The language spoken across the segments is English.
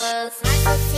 Bikin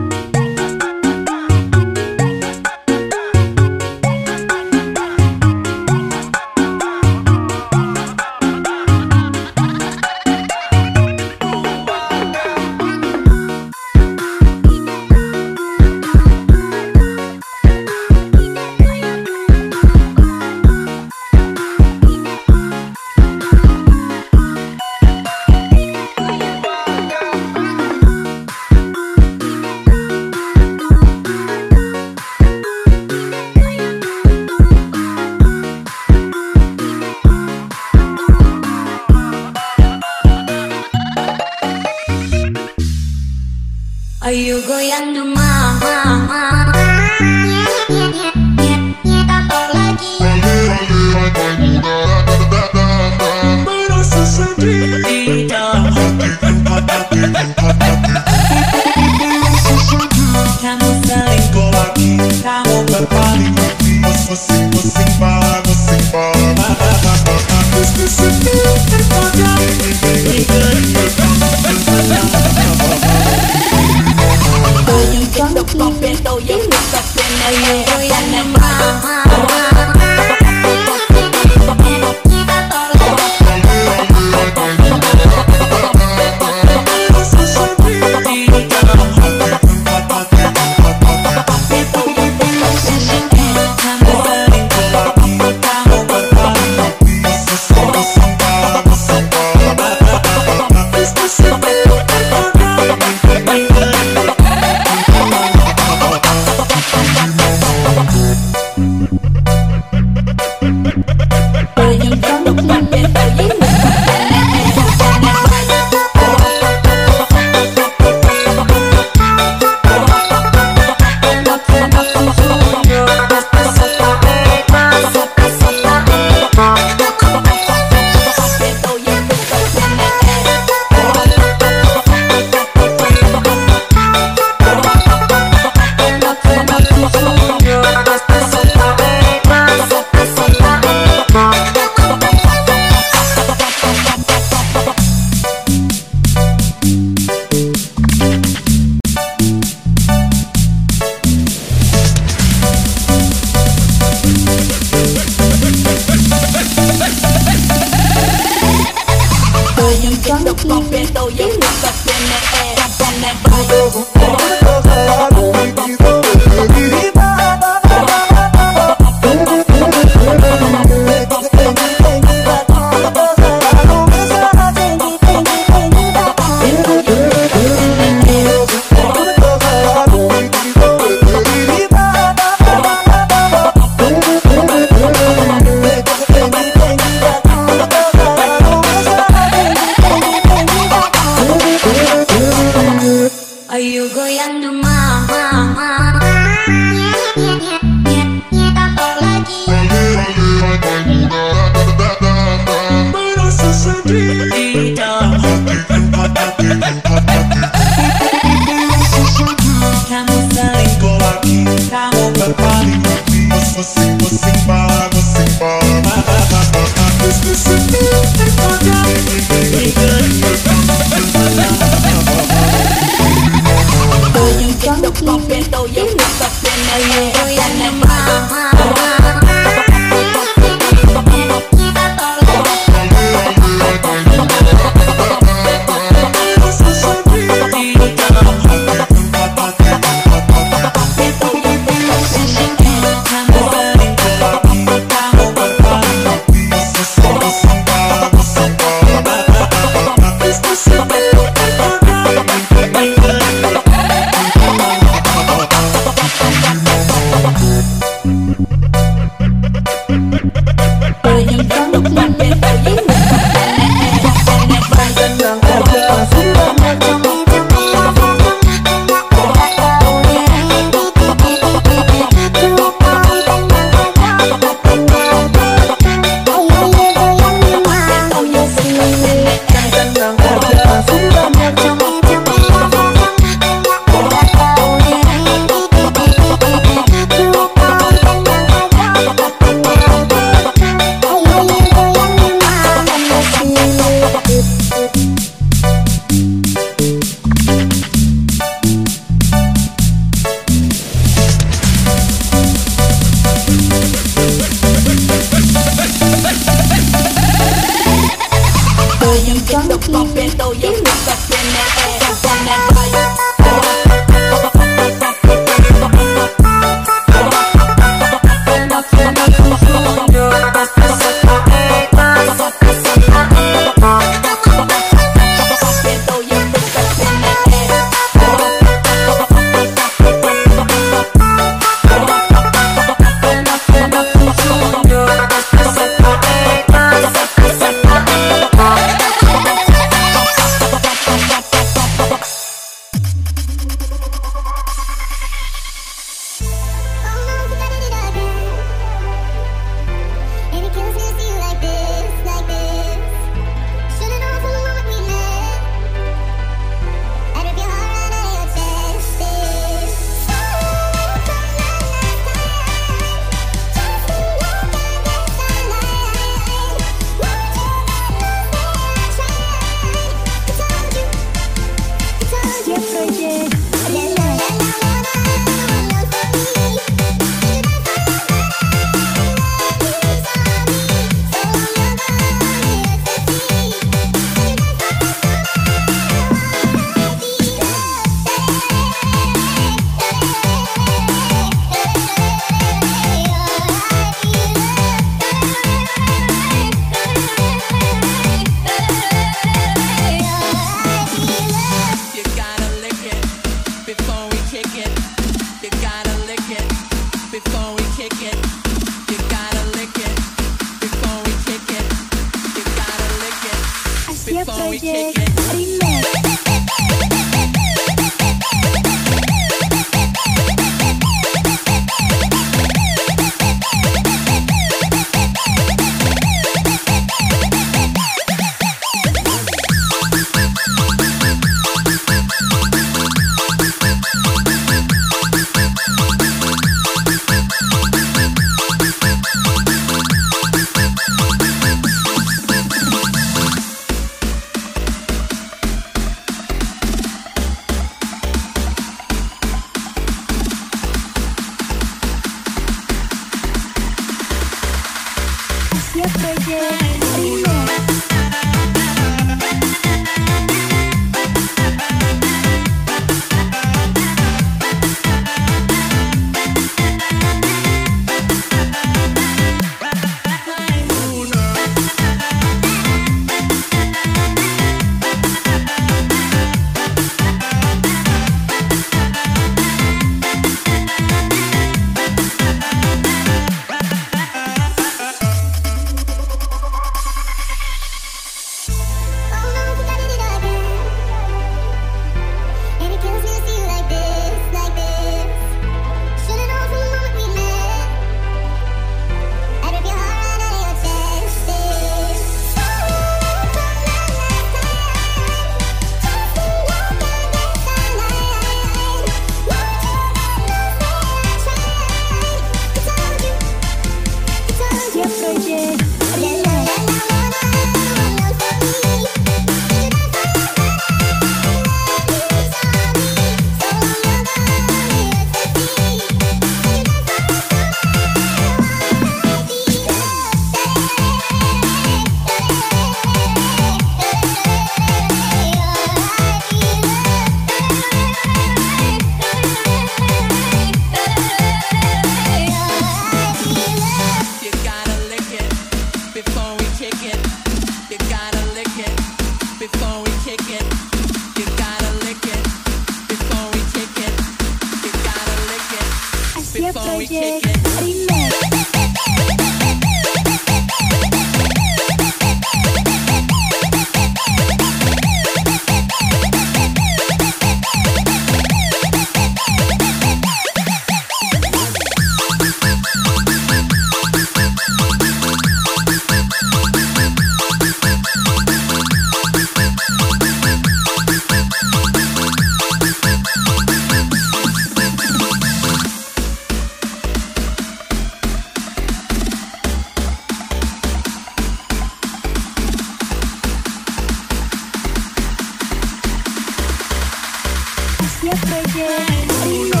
Asia Project